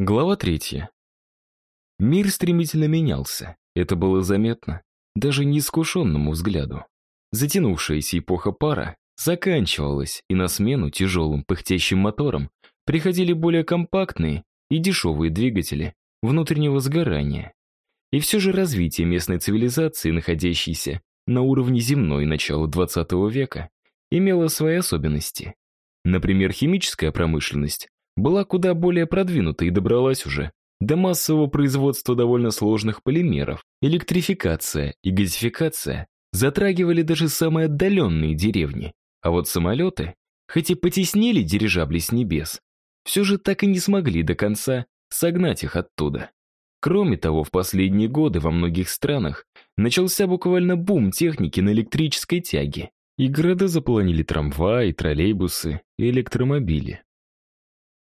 Глава третья. Мир стремительно менялся. Это было заметно, даже неискушенному взгляду. Затянувшаяся эпоха пара заканчивалась, и на смену тяжелым пыхтящим моторам приходили более компактные и дешевые двигатели внутреннего сгорания. И все же развитие местной цивилизации, находящейся на уровне земной начала 20 века, имело свои особенности. Например, химическая промышленность была куда более продвинута и добралась уже до массового производства довольно сложных полимеров. Электрификация и газификация затрагивали даже самые отдаленные деревни, а вот самолеты, хоть и потеснили дирижабли с небес, все же так и не смогли до конца согнать их оттуда. Кроме того, в последние годы во многих странах начался буквально бум техники на электрической тяге, и города заполонили трамваи, троллейбусы и электромобили.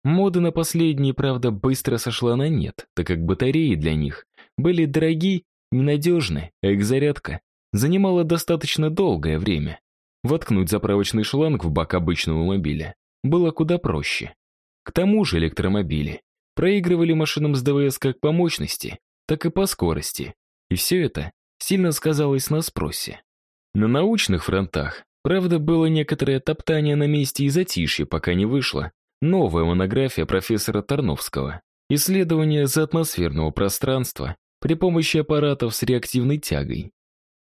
Мода на последние, правда, быстро сошла на нет, так как батареи для них были дорогие, ненадежны, а их зарядка занимала достаточно долгое время. Воткнуть заправочный шланг в бак обычного мобиля было куда проще. К тому же электромобили проигрывали машинам с ДВС как по мощности, так и по скорости, и все это сильно сказалось на спросе. На научных фронтах, правда, было некоторое топтание на месте и затишье, пока не вышло Новая монография профессора Тарновского. Исследование заатмосферного пространства при помощи аппаратов с реактивной тягой.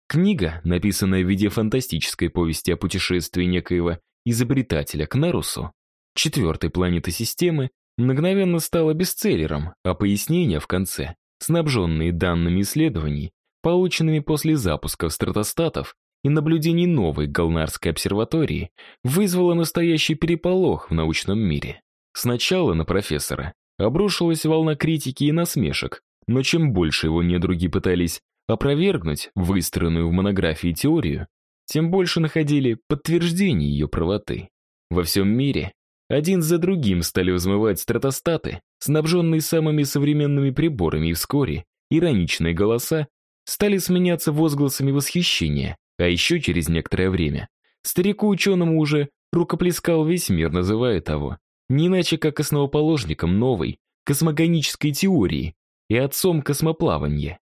Книга, написанная в виде фантастической повести о путешествии некоего изобретателя к Нарусу, четвертой планеты системы, мгновенно стала бестселлером, а пояснения в конце, снабженные данными исследований, полученными после запусков стратостатов, и наблюдений новой Галнарской обсерватории вызвало настоящий переполох в научном мире. Сначала на профессора обрушилась волна критики и насмешек, но чем больше его недруги пытались опровергнуть выстроенную в монографии теорию, тем больше находили подтверждение ее правоты. Во всем мире один за другим стали взмывать стратостаты, снабженные самыми современными приборами, и вскоре ироничные голоса стали сменяться возгласами восхищения, а еще через некоторое время старику-ученому уже рукоплескал весь мир, называя того не иначе как основоположником новой космогонической теории и отцом космоплавания.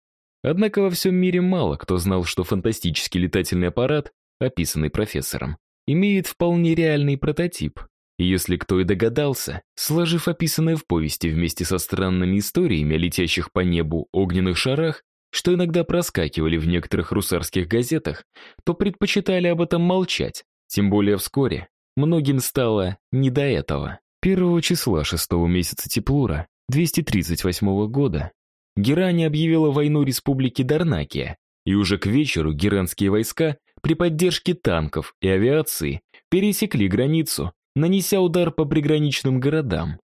Однако во всем мире мало кто знал, что фантастический летательный аппарат, описанный профессором, имеет вполне реальный прототип. И если кто и догадался, сложив описанное в повести вместе со странными историями о летящих по небу огненных шарах, что иногда проскакивали в некоторых русарских газетах, то предпочитали об этом молчать, тем более вскоре многим стало не до этого. Первого числа шестого месяца Теплура 238 года Герани объявила войну республике Дарнакия, и уже к вечеру геранские войска при поддержке танков и авиации пересекли границу, нанеся удар по приграничным городам.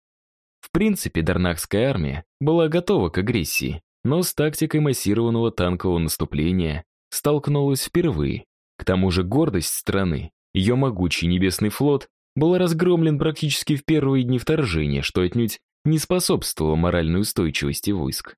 В принципе, Дарнакская армия была готова к агрессии, но с тактикой массированного танкового наступления столкнулась впервые. К тому же гордость страны, ее могучий небесный флот, был разгромлен практически в первые дни вторжения, что отнюдь не способствовало моральной устойчивости войск.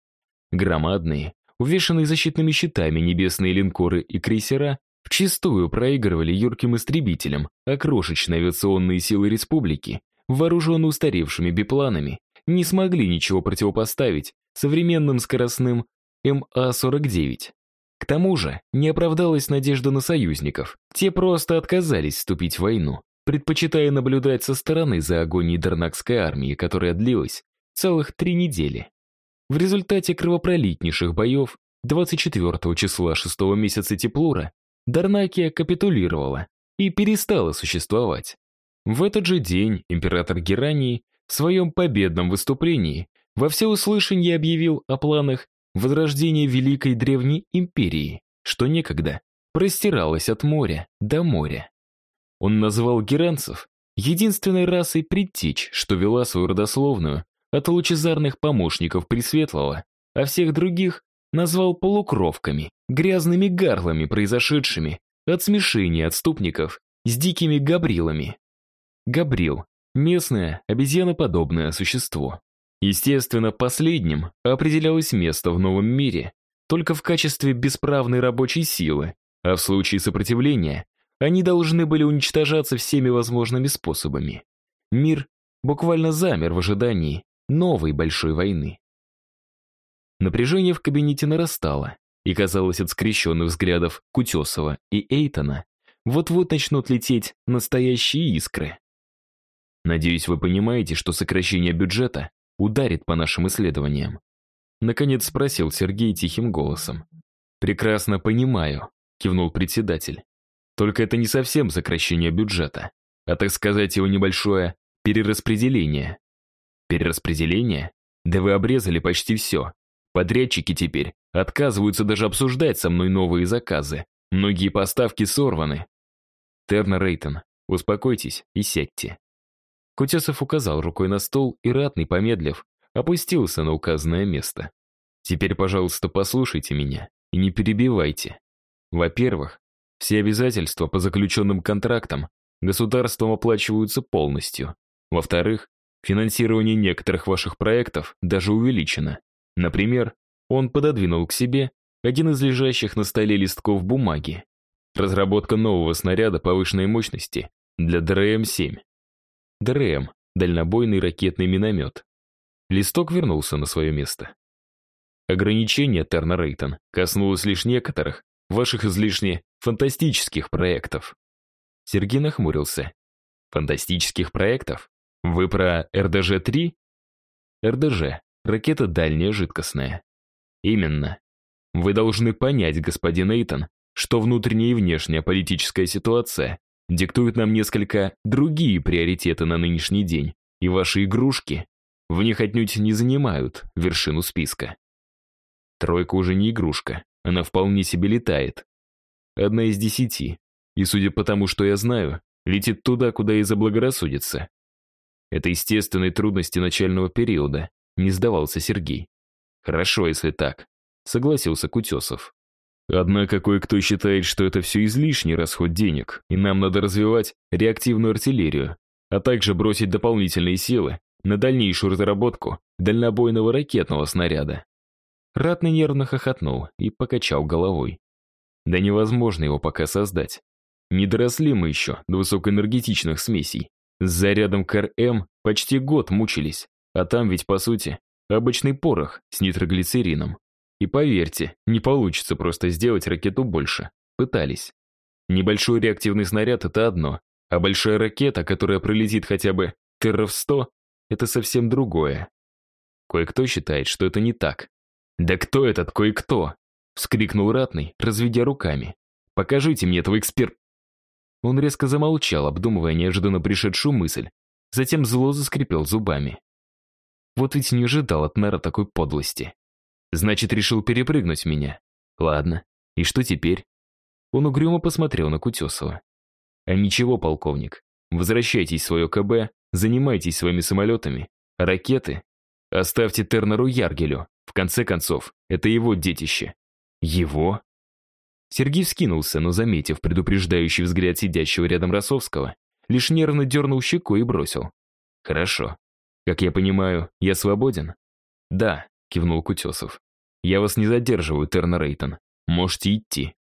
Громадные, увешанные защитными щитами небесные линкоры и крейсера вчистую проигрывали юрким истребителям, а крошечные авиационные силы республики, вооруженные устаревшими бипланами, не смогли ничего противопоставить современным скоростным МА-49. К тому же не оправдалась надежда на союзников. Те просто отказались вступить в войну, предпочитая наблюдать со стороны за агонией Дарнакской армии, которая длилась целых три недели. В результате кровопролитнейших боев 24 числа 6 месяца Теплура Дарнакия капитулировала и перестала существовать. В этот же день император Герании в своем победном выступлении во всеуслышание объявил о планах возрождения Великой Древней Империи, что некогда простиралось от моря до моря. Он назвал геранцев единственной расой предтеч, что вела свою родословную от лучезарных помощников Пресветлого, а всех других назвал полукровками, грязными гарлами, произошедшими от смешения отступников с дикими габрилами. Габрил – местное обезьяноподобное существо. Естественно, последним определялось место в новом мире только в качестве бесправной рабочей силы, а в случае сопротивления они должны были уничтожаться всеми возможными способами. Мир буквально замер в ожидании новой большой войны. Напряжение в кабинете нарастало, и казалось от скрещенных взглядов Кутесова и Эйтона вот-вот начнут лететь настоящие искры. Надеюсь, вы понимаете, что сокращение бюджета ударит по нашим исследованиям. Наконец спросил Сергей тихим голосом. «Прекрасно понимаю», — кивнул председатель. «Только это не совсем сокращение бюджета, а, так сказать, его небольшое перераспределение». «Перераспределение? Да вы обрезали почти все. Подрядчики теперь отказываются даже обсуждать со мной новые заказы. Многие поставки сорваны. Тернер Рейтон, успокойтесь и сядьте. Кутесов указал рукой на стол, и ратный, помедлив, опустился на указанное место. Теперь, пожалуйста, послушайте меня и не перебивайте. Во-первых, все обязательства по заключенным контрактам государством оплачиваются полностью. Во-вторых, финансирование некоторых ваших проектов даже увеличено. Например, он пододвинул к себе один из лежащих на столе листков бумаги. Разработка нового снаряда повышенной мощности для ДРМ-7. ДРМ – дальнобойный ракетный миномет. Листок вернулся на свое место. Ограничение, Терна Рейтон, коснулось лишь некоторых ваших излишне фантастических проектов. Сергей нахмурился. Фантастических проектов? Вы про РДЖ-3? РДЖ Ракета дальняя жидкостная. Именно. Вы должны понять, господин Эйтон, что внутренняя и внешняя политическая ситуация диктует нам несколько другие приоритеты на нынешний день, и ваши игрушки в них отнюдь не занимают вершину списка. Тройка уже не игрушка, она вполне себе летает. Одна из десяти, и судя по тому, что я знаю, летит туда, куда и заблагорассудится. Это естественные трудности начального периода, не сдавался Сергей. Хорошо, если так. Согласился Кутесов. Однако кое-кто считает, что это все излишний расход денег, и нам надо развивать реактивную артиллерию, а также бросить дополнительные силы на дальнейшую разработку дальнобойного ракетного снаряда. Ратный нервно хохотнул и покачал головой. Да невозможно его пока создать. Не доросли мы еще до высокоэнергетичных смесей. С зарядом КРМ почти год мучились, а там ведь, по сути, обычный порох с нитроглицерином. И поверьте, не получится просто сделать ракету больше. Пытались. Небольшой реактивный снаряд — это одно, а большая ракета, которая пролетит хотя бы Терров-100, это совсем другое. Кое-кто считает, что это не так. «Да кто этот кое-кто?» — вскрикнул Ратный, разведя руками. «Покажите мне этого эксперт...» Он резко замолчал, обдумывая неожиданно пришедшую мысль. Затем зло заскрипел зубами. Вот ведь не ожидал от мэра такой подлости. Значит, решил перепрыгнуть меня. Ладно, и что теперь? Он угрюмо посмотрел на Кутесова. А ничего, полковник, возвращайтесь в свое КБ, занимайтесь своими самолетами, ракеты оставьте Тернеру Яргелю. В конце концов, это его детище. Его? Сергей вскинулся, но, заметив предупреждающий взгляд сидящего рядом Росовского, лишь нервно дернул щеку и бросил. «Хорошо. «Как я понимаю, я свободен?» «Да», — кивнул Кутесов. «Я вас не задерживаю, Тернер Рейтон. Можете идти».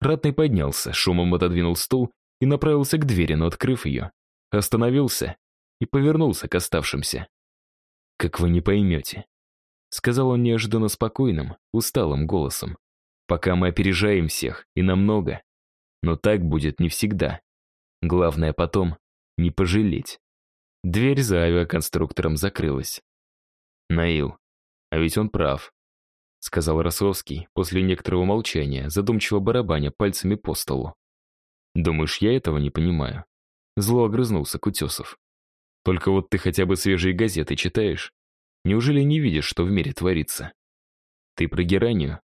Ратный поднялся, шумом отодвинул стул и направился к двери, но, открыв ее, остановился и повернулся к оставшимся. «Как вы не поймете», — сказал он неожиданно спокойным, усталым голосом. «Пока мы опережаем всех, и намного. Но так будет не всегда. Главное потом не пожалеть». Дверь за авиаконструктором закрылась. «Наил, а ведь он прав», — сказал Росовский после некоторого молчания, задумчиво барабаня пальцами по столу. «Думаешь, я этого не понимаю?» Зло огрызнулся Кутесов. «Только вот ты хотя бы свежие газеты читаешь? Неужели не видишь, что в мире творится? Ты про Геранию?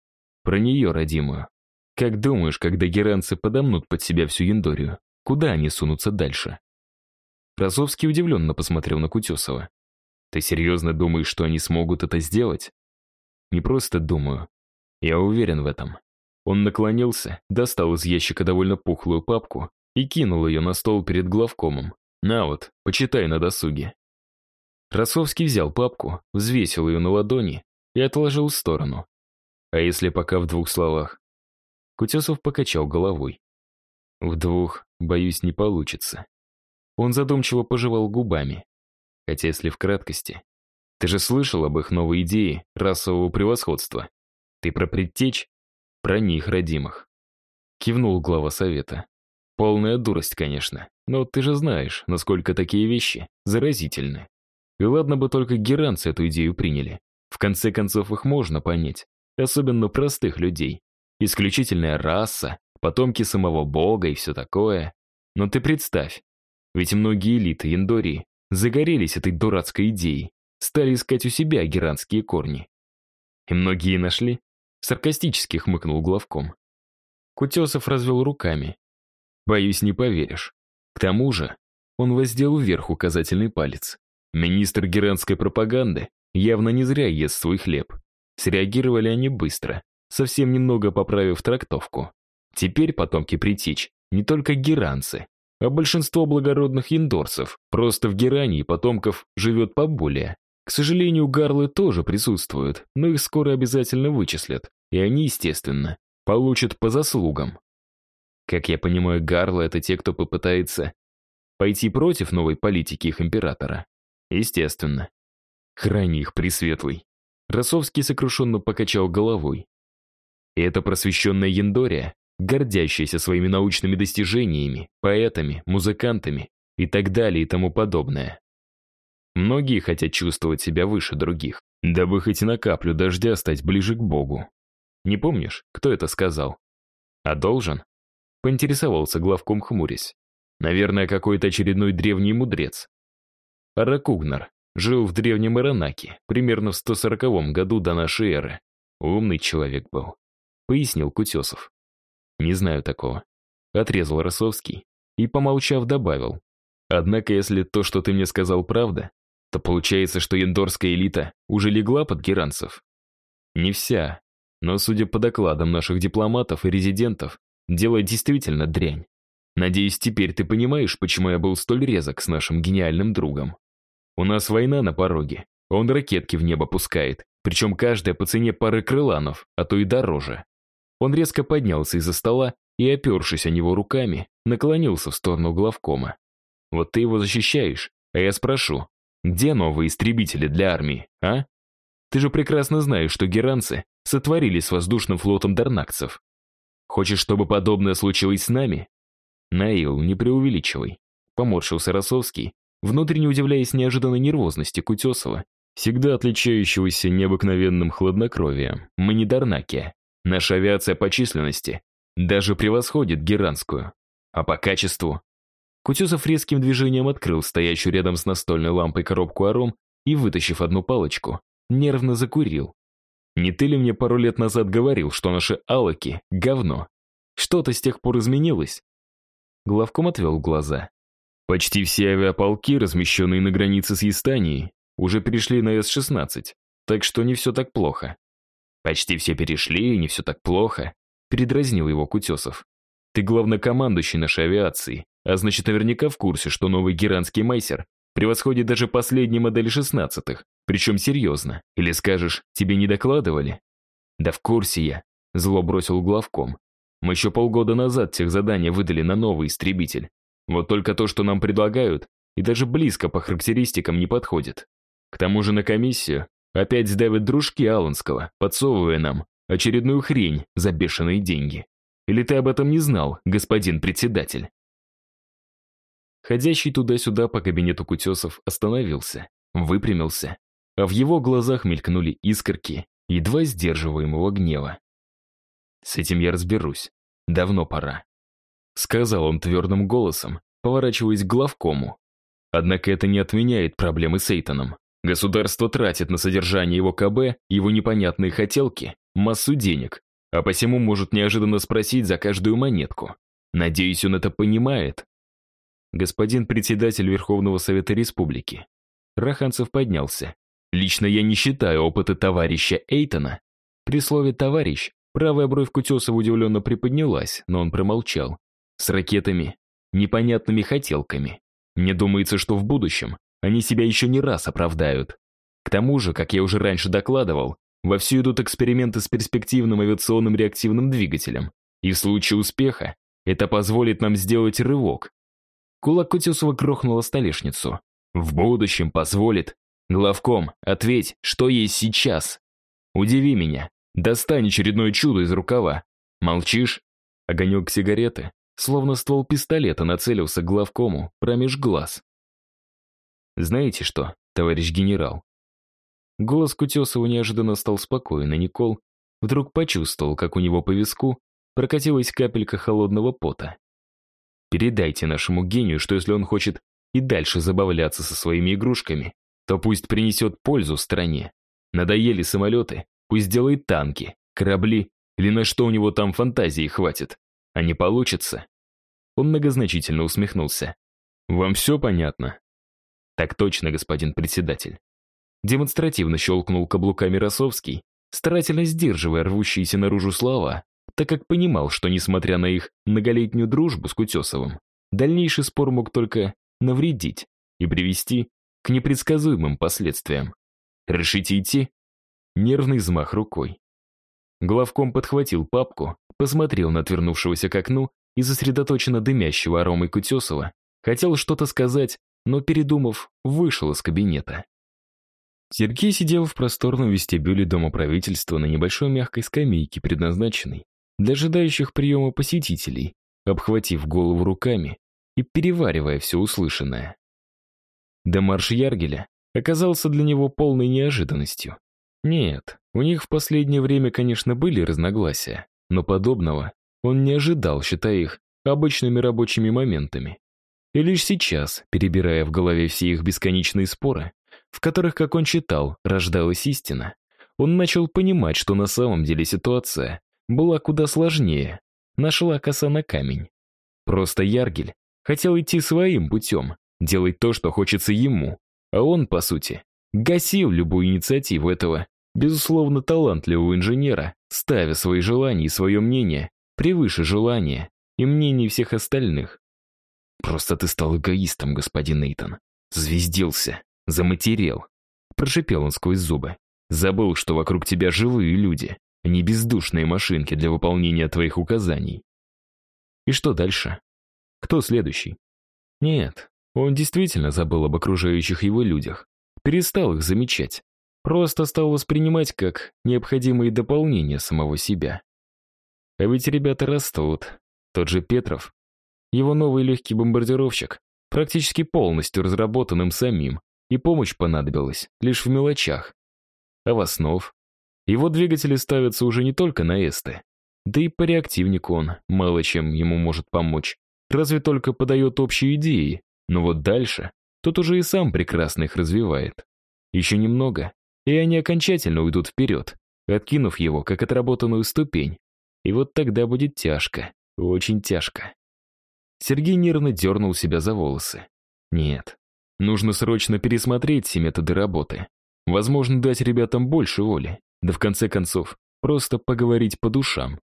Про нее, родимую. Как думаешь, когда геранцы подомнут под себя всю Яндорию, куда они сунутся дальше?» Розовский удивленно посмотрел на Кутесова. «Ты серьезно думаешь, что они смогут это сделать?» «Не просто думаю. Я уверен в этом». Он наклонился, достал из ящика довольно пухлую папку и кинул ее на стол перед главкомом. «На вот, почитай на досуге». Росовский взял папку, взвесил ее на ладони и отложил в сторону. А если пока в двух словах? Кутесов покачал головой. В двух, боюсь, не получится. Он задумчиво пожевал губами. Хотя если в краткости. Ты же слышал об их новой идее расового превосходства? Ты про предтеч? Про них, родимых. Кивнул глава совета. Полная дурость, конечно. Но ты же знаешь, насколько такие вещи заразительны. И ладно бы только геранцы эту идею приняли. В конце концов, их можно понять. Особенно простых людей. Исключительная раса, потомки самого бога и все такое. Но ты представь, ведь многие элиты Индории загорелись этой дурацкой идеей, стали искать у себя геранские корни. И многие нашли. Саркастически хмыкнул главком. Кутесов развел руками. Боюсь, не поверишь. К тому же, он воздел вверх указательный палец. Министр геранской пропаганды явно не зря ест свой хлеб. Среагировали они быстро, совсем немного поправив трактовку. Теперь потомки притечь не только геранцы, а большинство благородных индорцев. Просто в Геране потомков живет поболее. К сожалению, гарлы тоже присутствуют, но их скоро обязательно вычислят, и они, естественно, получат по заслугам. Как я понимаю, гарлы — это те, кто попытается пойти против новой политики их императора. Естественно. Храни их, Пресветлый. Росовский сокрушенно покачал головой. И это просвещенная Яндория, гордящаяся своими научными достижениями, поэтами, музыкантами и так далее и тому подобное. Многие хотят чувствовать себя выше других, дабы хоть на каплю дождя стать ближе к Богу. Не помнишь, кто это сказал? А должен? Поинтересовался главком хмурясь. Наверное, какой-то очередной древний мудрец. Аракугнар жил в древнемИранаке, примерно в 140 году до нашей эры. Умный человек был, пояснил Кутесов. Не знаю такого. Отрезал Росовский и, помолчав, добавил. Однако, если то, что ты мне сказал, правда, то получается, что яндорская элита уже легла под геранцев. Не вся, но, судя по докладам наших дипломатов и резидентов, дело действительно дрянь. Надеюсь, теперь ты понимаешь, почему я был столь резок с нашим гениальным другом. У нас война на пороге, он ракетки в небо пускает, причем каждая по цене пары крыланов, а то и дороже. Он резко поднялся из-за стола и, опершись о него руками, наклонился в сторону главкома. «Вот ты его защищаешь, а я спрошу, где новые истребители для армии, а? Ты же прекрасно знаешь, что геранцы сотворили с воздушным флотом дарнакцев. Хочешь, чтобы подобное случилось с нами? Наил, не преувеличивай. Поморщился Росовский, внутренне удивляясь неожиданной нервозности Кутесова, всегда отличающегося необыкновенным хладнокровием. Мы не Дарнаки. Наша авиация по численности даже превосходит геранскую. А по качеству Кутюзов резким движением открыл стоящую рядом с настольной лампой коробку аром и, вытащив одну палочку, нервно закурил. «Не ты ли мне пару лет назад говорил, что наши алоки — говно? Что-то с тех пор изменилось?» Главком отвел глаза. «Почти все авиаполки, размещенные на границе с Ястанией, уже перешли на С-16, так что не все так плохо». «Почти все перешли, и не все так плохо», — передразнил его Кутесов. «Ты главнокомандующий нашей авиации, а значит, наверняка в курсе, что новый геранский майсер превосходит даже последние модели шестнадцатых, причем серьезно. Или скажешь, тебе не докладывали? Да в курсе я, зло бросил главком. Мы еще полгода назад тех задания выдали на новый истребитель. Вот только то, что нам предлагают, и даже близко по характеристикам не подходит. К тому же на комиссию опять сдавят дружки Аланского, подсовывая нам очередную хрень за бешеные деньги. Или ты об этом не знал, господин председатель? Ходящий туда-сюда по кабинету Кутесов остановился, выпрямился, а в его глазах мелькнули искорки едва сдерживаемого гнева. «С этим я разберусь. Давно пора», — сказал он твердым голосом, поворачиваясь к главкому. Однако это не отменяет проблемы с Эйтоном. Государство тратит на содержание его КБ, его непонятные хотелки, массу денег, а посему может неожиданно спросить за каждую монетку. Надеюсь, он это понимает господин председатель Верховного Совета Республики. Раханцев поднялся. Лично я не считаю опыта товарища Эйтона. При слове «товарищ» правая бровь Кутесова удивленно приподнялась, но он промолчал. С ракетами, непонятными хотелками. Мне думается, что в будущем они себя еще не раз оправдают. К тому же, как я уже раньше докладывал, вовсю идут эксперименты с перспективным авиационным реактивным двигателем. И в случае успеха это позволит нам сделать рывок, Кулак Кутюсова грохнула столешницу. В будущем позволит. Главком, ответь, что есть сейчас? Удиви меня. Достань очередное чудо из рукава. Молчишь? Огонек сигареты, словно ствол пистолета, нацелился к главкому промеж глаз. Знаете что, товарищ генерал? Голос Кутесова неожиданно стал спокоен, и Никол вдруг почувствовал, как у него по виску прокатилась капелька холодного пота. Передайте нашему гению, что если он хочет и дальше забавляться со своими игрушками, то пусть принесет пользу стране. Надоели самолеты, пусть делает танки, корабли или на что у него там фантазии хватит. А не получится. Он многозначительно усмехнулся. Вам все понятно? Так точно, господин председатель. Демонстративно щелкнул каблуками Росовский, старательно сдерживая рвущиеся наружу слова, так как понимал, что, несмотря на их многолетнюю дружбу с Кутесовым, дальнейший спор мог только навредить и привести к непредсказуемым последствиям. «Решите идти?» Нервный взмах рукой. Главком подхватил папку, посмотрел на отвернувшегося к окну и сосредоточенно дымящего аромой Кутесова, хотел что-то сказать, но, передумав, вышел из кабинета. Сергей сидел в просторном вестибюле Дома правительства на небольшой мягкой скамейке, предназначенной для ожидающих приема посетителей, обхватив голову руками и переваривая все услышанное. Демарш Яргеля оказался для него полной неожиданностью. Нет, у них в последнее время, конечно, были разногласия, но подобного он не ожидал, считая их обычными рабочими моментами. И лишь сейчас, перебирая в голове все их бесконечные споры, в которых, как он читал, рождалась истина, он начал понимать, что на самом деле ситуация была куда сложнее. Нашла коса на камень. Просто Яргель хотел идти своим путем, делать то, что хочется ему, а он, по сути, гасил любую инициативу этого, безусловно, талантливого инженера, ставя свои желания и свое мнение превыше желания и мнений всех остальных. «Просто ты стал эгоистом, господин Нейтон. Звездился. Заматерел. Прошипел он сквозь зубы. Забыл, что вокруг тебя живые люди, а не бездушные машинки для выполнения твоих указаний. И что дальше? Кто следующий? Нет, он действительно забыл об окружающих его людях. Перестал их замечать. Просто стал воспринимать как необходимые дополнения самого себя. А ведь ребята растут. Тот же Петров. Его новый легкий бомбардировщик, практически полностью разработанным самим, и помощь понадобилась лишь в мелочах. А в основ? Его двигатели ставятся уже не только на эсты. Да и по реактивнику он мало чем ему может помочь. Разве только подает общие идеи. Но вот дальше тот уже и сам прекрасно их развивает. Еще немного, и они окончательно уйдут вперед, откинув его как отработанную ступень. И вот тогда будет тяжко, очень тяжко. Сергей нервно дернул себя за волосы. Нет, Нужно срочно пересмотреть все методы работы. Возможно, дать ребятам больше воли. Да в конце концов, просто поговорить по душам.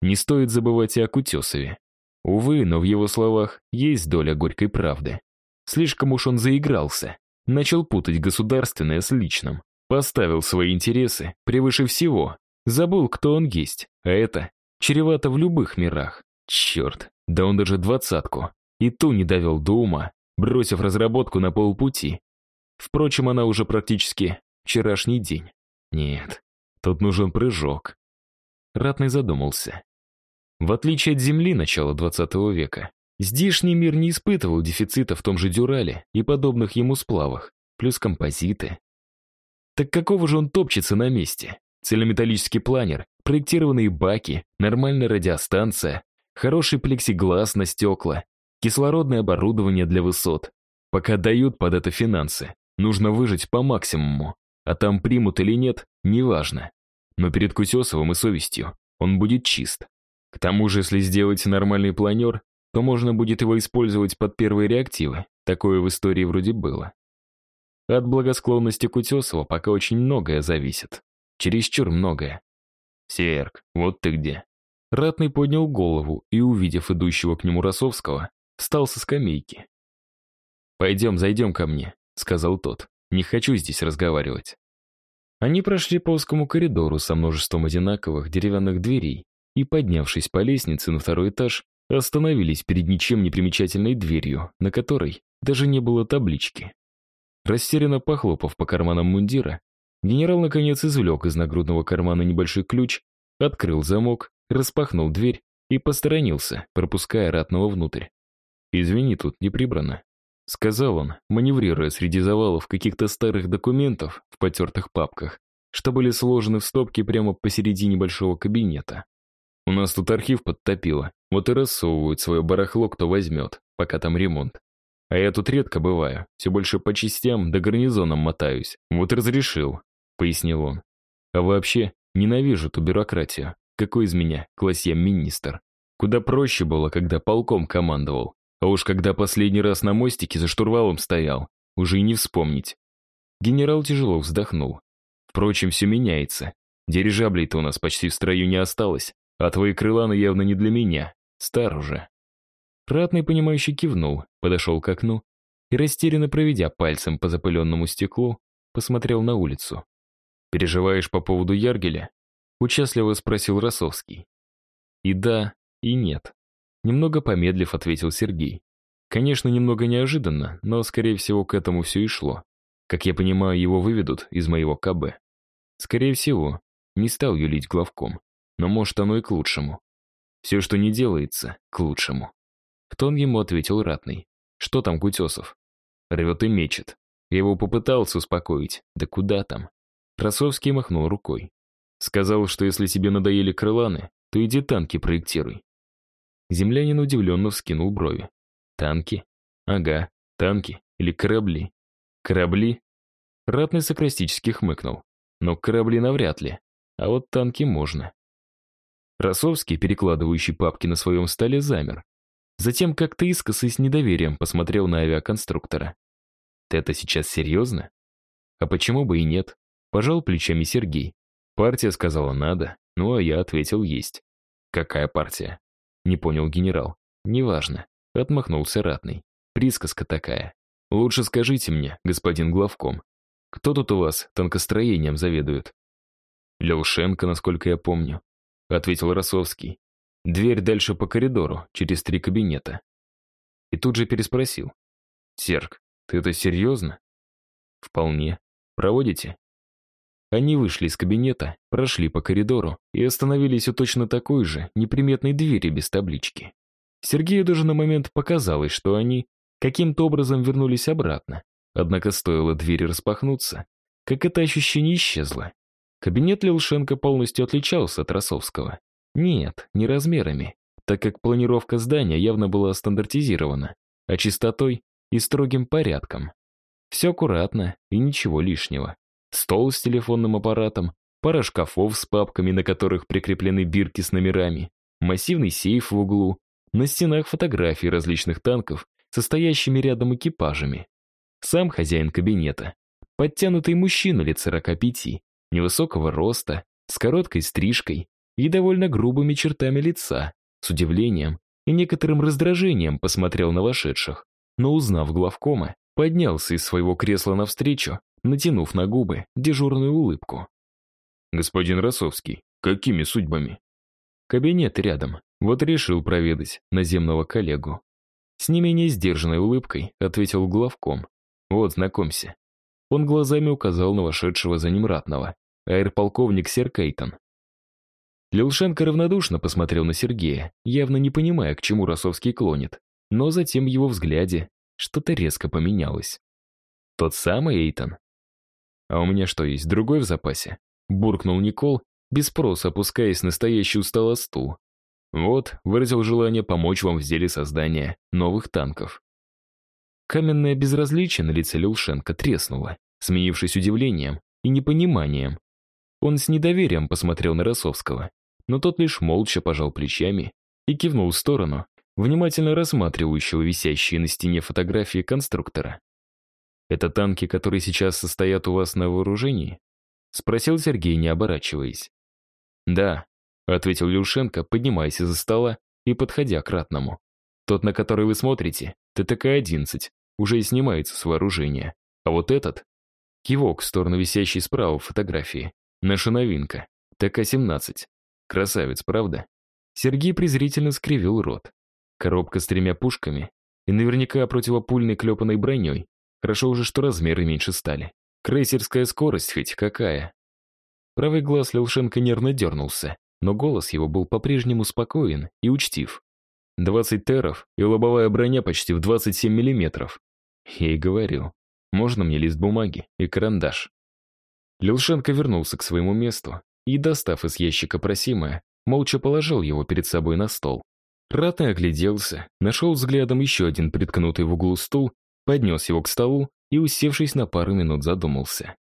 Не стоит забывать и о Кутесове. Увы, но в его словах есть доля горькой правды. Слишком уж он заигрался. Начал путать государственное с личным. Поставил свои интересы превыше всего. Забыл, кто он есть. А это чревато в любых мирах. Черт, да он даже двадцатку. И ту не довел до ума бросив разработку на полпути. Впрочем, она уже практически вчерашний день. Нет, тут нужен прыжок. Ратный задумался. В отличие от Земли начала 20 века, здешний мир не испытывал дефицита в том же дюрале и подобных ему сплавах, плюс композиты. Так какого же он топчется на месте? Целеметаллический планер, проектированные баки, нормальная радиостанция, хороший плексиглаз на стекла, кислородное оборудование для высот. Пока дают под это финансы, нужно выжить по максимуму, а там примут или нет, неважно. Но перед Кутесовым и совестью он будет чист. К тому же, если сделать нормальный планер, то можно будет его использовать под первые реактивы. Такое в истории вроде было. От благосклонности Кутесова пока очень многое зависит. Чересчур многое. «Серк, вот ты где». Ратный поднял голову и, увидев идущего к нему Росовского, встал со скамейки. «Пойдем, зайдем ко мне», — сказал тот. «Не хочу здесь разговаривать». Они прошли по узкому коридору со множеством одинаковых деревянных дверей и, поднявшись по лестнице на второй этаж, остановились перед ничем не примечательной дверью, на которой даже не было таблички. Растерянно похлопав по карманам мундира, генерал наконец извлек из нагрудного кармана небольшой ключ, открыл замок, распахнул дверь и посторонился, пропуская ратного внутрь. «Извини, тут не прибрано», — сказал он, маневрируя среди завалов каких-то старых документов в потертых папках, что были сложены в стопки прямо посередине большого кабинета. «У нас тут архив подтопило, вот и рассовывают свое барахло, кто возьмет, пока там ремонт. А я тут редко бываю, все больше по частям да гарнизонам мотаюсь. Вот разрешил», — пояснил он. «А вообще, ненавижу ту бюрократию. Какой из меня классья-министр? Куда проще было, когда полком командовал. А уж когда последний раз на мостике за штурвалом стоял, уже и не вспомнить. Генерал тяжело вздохнул. Впрочем, все меняется. Дирижаблей-то у нас почти в строю не осталось, а твои крыланы явно не для меня. Стар уже. Ратный, понимающий, кивнул, подошел к окну и, растерянно проведя пальцем по запыленному стеклу, посмотрел на улицу. «Переживаешь по поводу Яргеля?» — участливо спросил Росовский. И да, и нет. Немного помедлив, ответил Сергей. Конечно, немного неожиданно, но, скорее всего, к этому все и шло. Как я понимаю, его выведут из моего КБ. Скорее всего, не стал юлить главком. Но может оно и к лучшему. Все, что не делается, к лучшему. В тон ему ответил ратный. Что там Кутесов? Рвет и мечет. Я его попытался успокоить. Да куда там? Красовский махнул рукой. Сказал, что если тебе надоели крыланы, то иди танки проектируй. Землянин удивленно вскинул брови. Танки? Ага, танки или корабли. Корабли? Ратный сократически хмыкнул. Но корабли навряд ли. А вот танки можно. Росовский, перекладывающий папки на своем столе, замер. Затем как-то искоса с недоверием посмотрел на авиаконструктора. «Ты это сейчас серьезно?» «А почему бы и нет?» Пожал плечами Сергей. Партия сказала «надо», ну а я ответил «есть». «Какая партия?» Не понял генерал. «Неважно», — отмахнулся ратный. «Присказка такая. Лучше скажите мне, господин главком, кто тут у вас танкостроением заведует?» «Левшенко, насколько я помню», — ответил Росовский. «Дверь дальше по коридору, через три кабинета». И тут же переспросил. «Серг, ты это серьезно?» «Вполне. Проводите?» Они вышли из кабинета, прошли по коридору и остановились у точно такой же, неприметной двери без таблички. Сергею даже на момент показалось, что они каким-то образом вернулись обратно. Однако стоило двери распахнуться, как это ощущение исчезло. Кабинет Лилшенко полностью отличался от Росовского. Нет, не размерами, так как планировка здания явно была стандартизирована, а чистотой и строгим порядком. Все аккуратно и ничего лишнего стол с телефонным аппаратом, пара шкафов с папками, на которых прикреплены бирки с номерами, массивный сейф в углу, на стенах фотографии различных танков, состоящими рядом экипажами. Сам хозяин кабинета, подтянутый мужчина лет 45, невысокого роста, с короткой стрижкой и довольно грубыми чертами лица, с удивлением и некоторым раздражением посмотрел на вошедших, но узнав главкома, поднялся из своего кресла навстречу натянув на губы дежурную улыбку. «Господин Росовский, какими судьбами?» «Кабинет рядом, вот решил проведать наземного коллегу». С не менее сдержанной улыбкой ответил главком. «Вот, знакомься». Он глазами указал на вошедшего за ним ратного, аэрополковник Серкейтон. Лилшенко равнодушно посмотрел на Сергея, явно не понимая, к чему Росовский клонит, но затем в его взгляде что-то резко поменялось. «Тот самый Эйтон?» «А у меня что, есть другой в запасе?» Буркнул Никол, без спроса опускаясь на стоящий у стола стул. «Вот, выразил желание помочь вам в деле создания новых танков». Каменное безразличие на лице Лилшенко треснуло, сменившись удивлением и непониманием. Он с недоверием посмотрел на Росовского, но тот лишь молча пожал плечами и кивнул в сторону, внимательно рассматривающего висящие на стене фотографии конструктора. Это танки, которые сейчас состоят у вас на вооружении? Спросил Сергей, не оборачиваясь. Да, ответил Люшенко, поднимаясь из-за стола и подходя к ратному. Тот, на который вы смотрите, ТТК-11, уже снимается с вооружения. А вот этот — кивок в сторону висящей справа фотографии. Наша новинка. ТК-17. Красавец, правда? Сергей презрительно скривил рот. Коробка с тремя пушками и наверняка противопульной клепанной броней Хорошо уже, что размеры меньше стали. Крейсерская скорость хоть какая. Правый глаз Лилшенко нервно дернулся, но голос его был по-прежнему спокоен и учтив. 20 теров и лобовая броня почти в 27 миллиметров. Я и говорю, можно мне лист бумаги и карандаш? Лилшенко вернулся к своему месту и, достав из ящика просимое, молча положил его перед собой на стол. Ратный огляделся, нашел взглядом еще один приткнутый в углу стул, поднес его к столу и, усевшись на пару минут, задумался.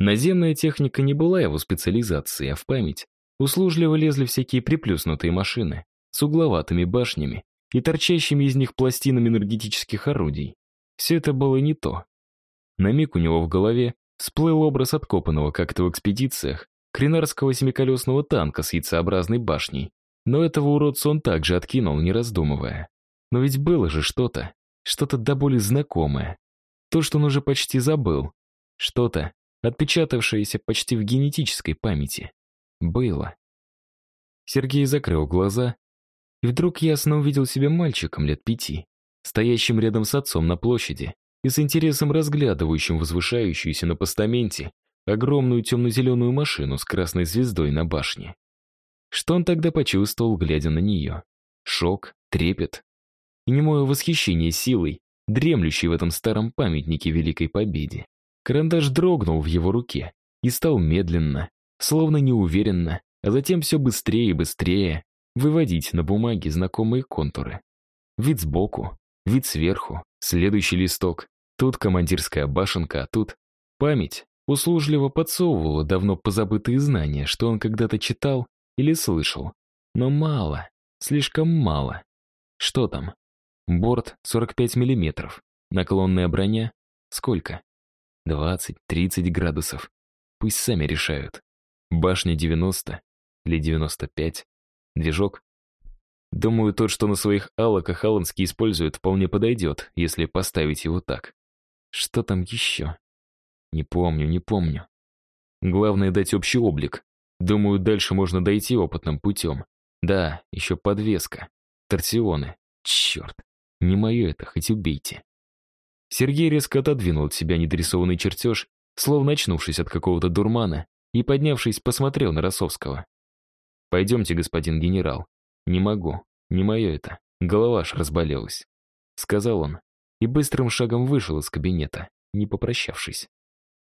Наземная техника не была его специализацией, а в память услужливо лезли всякие приплюснутые машины с угловатыми башнями и торчащими из них пластинами энергетических орудий. Все это было не то. На миг у него в голове всплыл образ откопанного как-то в экспедициях кринарского семиколесного танка с яйцеобразной башней. Но этого уродца он также откинул, не раздумывая. Но ведь было же что-то, что-то до боли знакомое. То, что он уже почти забыл. Что-то, отпечатавшееся почти в генетической памяти. Было. Сергей закрыл глаза и вдруг ясно увидел себя мальчиком лет пяти, стоящим рядом с отцом на площади и с интересом разглядывающим возвышающуюся на постаменте огромную темно-зеленую машину с красной звездой на башне. Что он тогда почувствовал, глядя на нее? Шок, трепет и немое восхищение силой, дремлющей в этом старом памятнике Великой Победе. Карандаш дрогнул в его руке и стал медленно, словно неуверенно, а затем все быстрее и быстрее выводить на бумаге знакомые контуры. Вид сбоку, вид сверху, следующий листок, тут командирская башенка, а тут память услужливо подсовывала давно позабытые знания, что он когда-то читал или слышал. Но мало, слишком мало. Что там? Борт 45 миллиметров. Наклонная броня? Сколько? 20-30 градусов. Пусть сами решают. Башня 90 или 95. Движок? Думаю, тот, что на своих аллоках Алланский использует, вполне подойдет, если поставить его так. Что там еще? Не помню, не помню. Главное дать общий облик. Думаю, дальше можно дойти опытным путем. Да, еще подвеска. Торсионы. Черт. Не мое это, хоть убейте. Сергей резко отодвинул от себя недорисованный чертеж, словно очнувшись от какого-то дурмана, и, поднявшись, посмотрел на Росовского. «Пойдемте, господин генерал. Не могу. Не мое это. Голова аж разболелась», — сказал он, и быстрым шагом вышел из кабинета, не попрощавшись.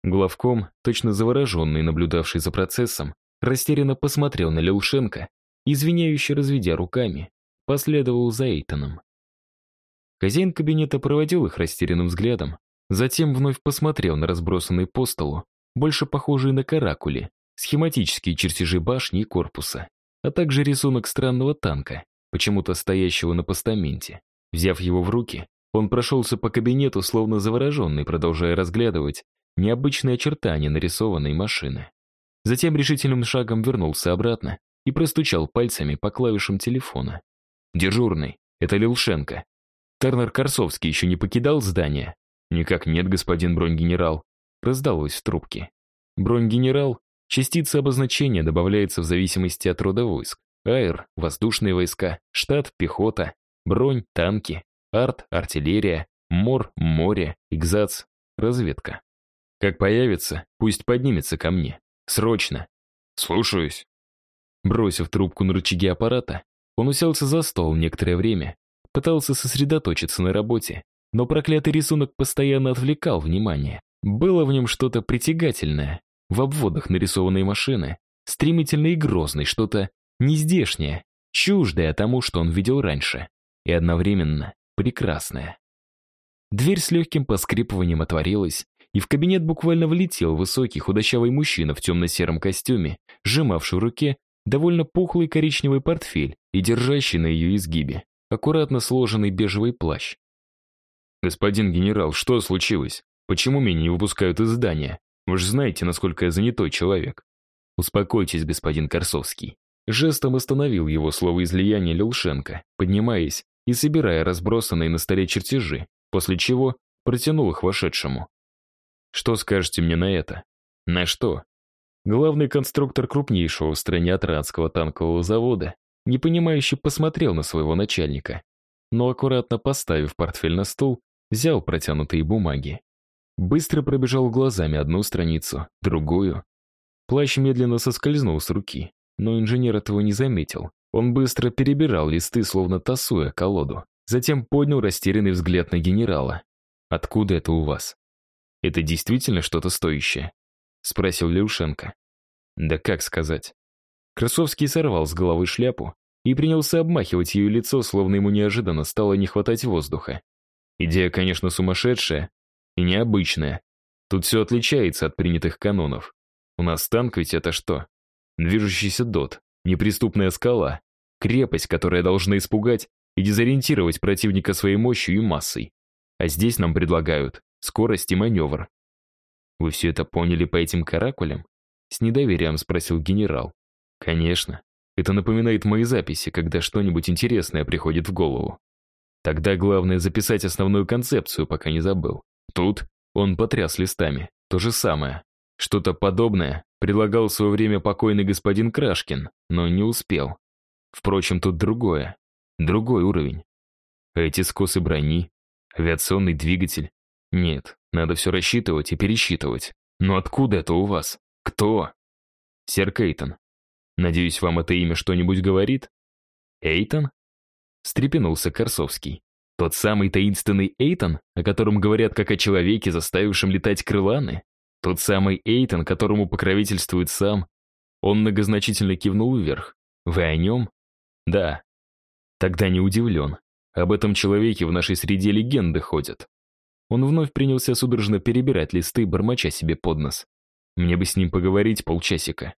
Главком, точно завороженный, наблюдавший за процессом, растерянно посмотрел на Леушенко, извиняюще разведя руками, последовал за Эйтоном. Хозяин кабинета проводил их растерянным взглядом, затем вновь посмотрел на разбросанный по столу, больше похожие на каракули, схематические чертежи башни и корпуса, а также рисунок странного танка, почему-то стоящего на постаменте. Взяв его в руки, он прошелся по кабинету, словно завороженный, продолжая разглядывать необычные очертания нарисованной машины. Затем решительным шагом вернулся обратно и простучал пальцами по клавишам телефона. «Дежурный, это Лилшенко. Тернер Корсовский еще не покидал здание?» «Никак нет, господин бронь-генерал», раздалось в трубке. Бронь-генерал — частица обозначения добавляется в зависимости от рода войск. Аэр — воздушные войска, штат — пехота, бронь — танки, арт — артиллерия, мор — море, экзац — разведка. Как появится, пусть поднимется ко мне. Срочно. Слушаюсь. Бросив трубку на рычаги аппарата, он уселся за стол некоторое время, пытался сосредоточиться на работе, но проклятый рисунок постоянно отвлекал внимание. Было в нем что-то притягательное, в обводах нарисованной машины, стремительно и грозной, что-то нездешнее, чуждое тому, что он видел раньше, и одновременно прекрасное. Дверь с легким поскрипыванием отворилась, и в кабинет буквально влетел высокий худощавый мужчина в темно-сером костюме, сжимавший в руке довольно пухлый коричневый портфель и держащий на ее изгибе аккуратно сложенный бежевый плащ. «Господин генерал, что случилось? Почему меня не выпускают из здания? Вы же знаете, насколько я занятой человек». «Успокойтесь, господин Корсовский». Жестом остановил его слово излияния Лилшенко, поднимаясь и собирая разбросанные на столе чертежи, после чего протянул их вошедшему. Что скажете мне на это? На что? Главный конструктор крупнейшего в стране Атранского танкового завода, непонимающе посмотрел на своего начальника, но аккуратно поставив портфель на стол, взял протянутые бумаги. Быстро пробежал глазами одну страницу, другую. Плащ медленно соскользнул с руки, но инженер этого не заметил. Он быстро перебирал листы, словно тасуя колоду. Затем поднял растерянный взгляд на генерала. «Откуда это у вас?» «Это действительно что-то стоящее?» Спросил Леушенко. «Да как сказать?» Красовский сорвал с головы шляпу и принялся обмахивать ее лицо, словно ему неожиданно стало не хватать воздуха. Идея, конечно, сумасшедшая и необычная. Тут все отличается от принятых канонов. У нас танк ведь это что? Движущийся дот, неприступная скала, крепость, которая должна испугать и дезориентировать противника своей мощью и массой. А здесь нам предлагают скорость и маневр. Вы все это поняли по этим каракулям? С недоверием спросил генерал. Конечно. Это напоминает мои записи, когда что-нибудь интересное приходит в голову. Тогда главное записать основную концепцию, пока не забыл. Тут он потряс листами. То же самое. Что-то подобное предлагал в свое время покойный господин Крашкин, но не успел. Впрочем, тут другое. Другой уровень. Эти скосы брони, авиационный двигатель. Нет, надо все рассчитывать и пересчитывать. Но откуда это у вас? Кто? Сэр Кейтон. Надеюсь, вам это имя что-нибудь говорит? Эйтон? Встрепенулся Корсовский. Тот самый таинственный Эйтон, о котором говорят как о человеке, заставившем летать крыланы? Тот самый Эйтон, которому покровительствует сам? Он многозначительно кивнул вверх. Вы о нем? Да. Тогда не удивлен. Об этом человеке в нашей среде легенды ходят. Он вновь принялся судорожно перебирать листы, бормоча себе под нос. Мне бы с ним поговорить полчасика.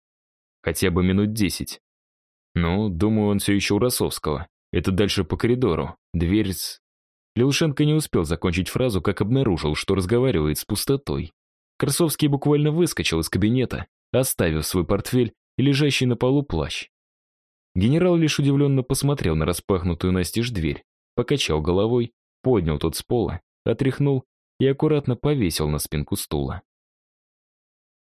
Хотя бы минут десять. Ну, думаю, он все еще у Росовского. Это дальше по коридору. Дверь с... Лилшенко не успел закончить фразу, как обнаружил, что разговаривает с пустотой. Красовский буквально выскочил из кабинета, оставив свой портфель и лежащий на полу плащ. Генерал лишь удивленно посмотрел на распахнутую настежь дверь, покачал головой, поднял тот с пола, отряхнул и аккуратно повесил на спинку стула.